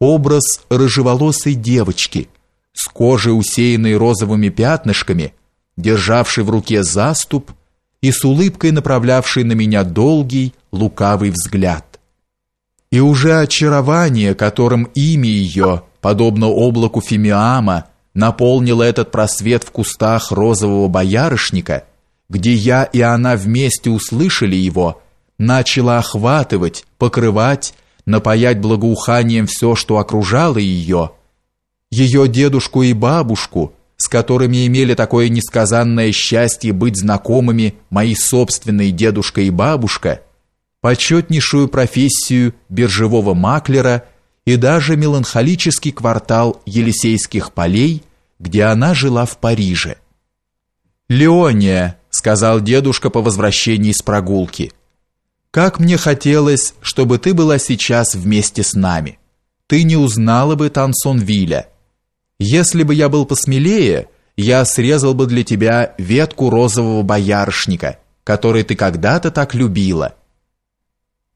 образ рыжеволосой девочки с кожей, усеянной розовыми пятнышками, державшей в руке заступ и с улыбкой направлявшей на меня долгий, лукавый взгляд. И уже очарование, которым имя ее, подобно облаку фимиама, наполнило этот просвет в кустах розового боярышника, где я и она вместе услышали его, начало охватывать, покрывать, напоять благоуханием все, что окружало ее, ее дедушку и бабушку, с которыми имели такое несказанное счастье быть знакомыми мои собственные дедушка и бабушка, почетнейшую профессию биржевого маклера и даже меланхолический квартал Елисейских полей, где она жила в Париже. «Леония», — сказал дедушка по возвращении с прогулки, — «как мне хотелось, чтобы ты была сейчас вместе с нами. Ты не узнала бы Тансонвиля. Если бы я был посмелее, я срезал бы для тебя ветку розового боярышника, который ты когда-то так любила».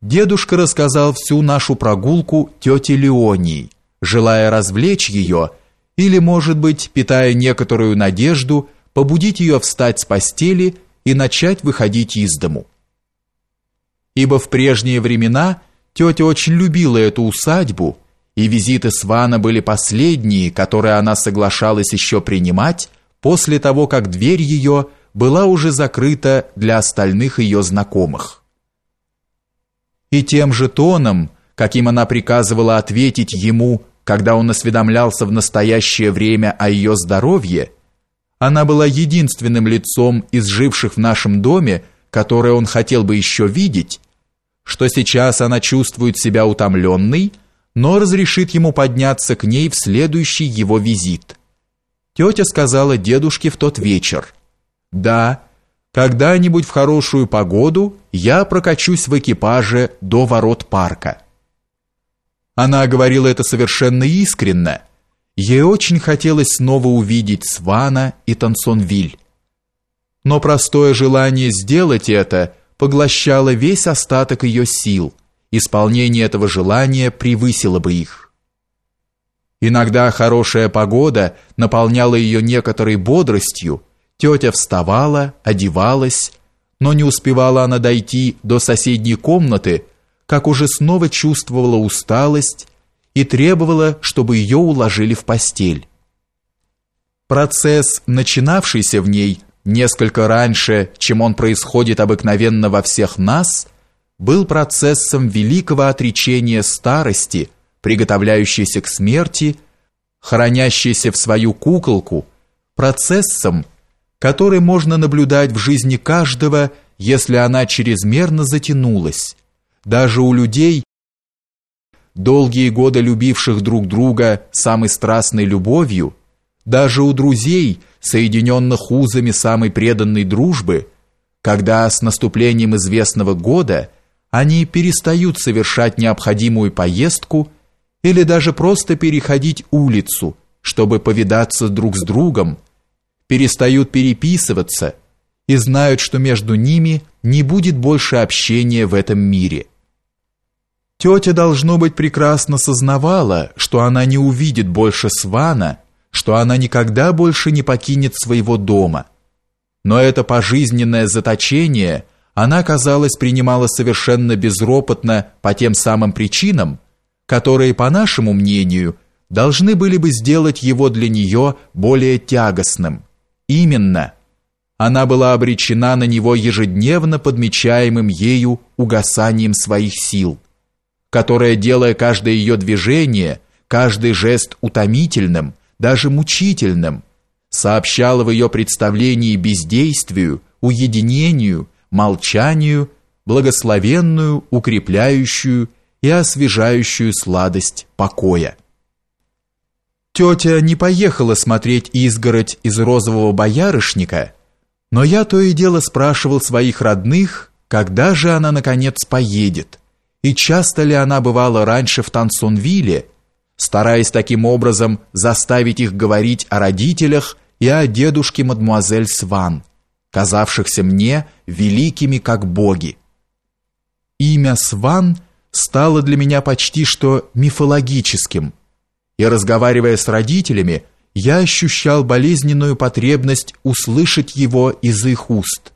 Дедушка рассказал всю нашу прогулку тете Леонии, желая развлечь ее или, может быть, питая некоторую надежду, побудить ее встать с постели и начать выходить из дому. Ибо в прежние времена тетя очень любила эту усадьбу, и визиты Свана были последние, которые она соглашалась еще принимать после того, как дверь ее была уже закрыта для остальных ее знакомых. И тем же тоном, каким она приказывала ответить ему, когда он осведомлялся в настоящее время о ее здоровье, она была единственным лицом из живших в нашем доме, которое он хотел бы еще видеть, что сейчас она чувствует себя утомленной, но разрешит ему подняться к ней в следующий его визит. Тетя сказала дедушке в тот вечер, «Да, когда-нибудь в хорошую погоду я прокачусь в экипаже до ворот парка. Она говорила это совершенно искренно. Ей очень хотелось снова увидеть Свана и Тансонвиль. Но простое желание сделать это поглощало весь остаток ее сил. Исполнение этого желания превысило бы их. Иногда хорошая погода наполняла ее некоторой бодростью, Тетя вставала, одевалась, но не успевала она дойти до соседней комнаты, как уже снова чувствовала усталость и требовала, чтобы ее уложили в постель. Процесс, начинавшийся в ней несколько раньше, чем он происходит обыкновенно во всех нас, был процессом великого отречения старости, приготовляющейся к смерти, хранящейся в свою куколку, процессом, который можно наблюдать в жизни каждого, если она чрезмерно затянулась. Даже у людей, долгие годы любивших друг друга самой страстной любовью, даже у друзей, соединенных узами самой преданной дружбы, когда с наступлением известного года они перестают совершать необходимую поездку или даже просто переходить улицу, чтобы повидаться друг с другом, перестают переписываться и знают, что между ними не будет больше общения в этом мире. Тетя, должно быть, прекрасно сознавала, что она не увидит больше Свана, что она никогда больше не покинет своего дома. Но это пожизненное заточение она, казалось, принимала совершенно безропотно по тем самым причинам, которые, по нашему мнению, должны были бы сделать его для нее более тягостным – Именно. Она была обречена на него ежедневно подмечаемым ею угасанием своих сил, которое, делая каждое ее движение, каждый жест утомительным, даже мучительным, сообщало в ее представлении бездействию, уединению, молчанию, благословенную, укрепляющую и освежающую сладость покоя. Тетя не поехала смотреть изгородь из розового боярышника, но я то и дело спрашивал своих родных, когда же она наконец поедет, и часто ли она бывала раньше в Тансонвилле, стараясь таким образом заставить их говорить о родителях и о дедушке мадмуазель Сван, казавшихся мне великими как боги. Имя Сван стало для меня почти что мифологическим, и разговаривая с родителями, я ощущал болезненную потребность услышать его из их уст.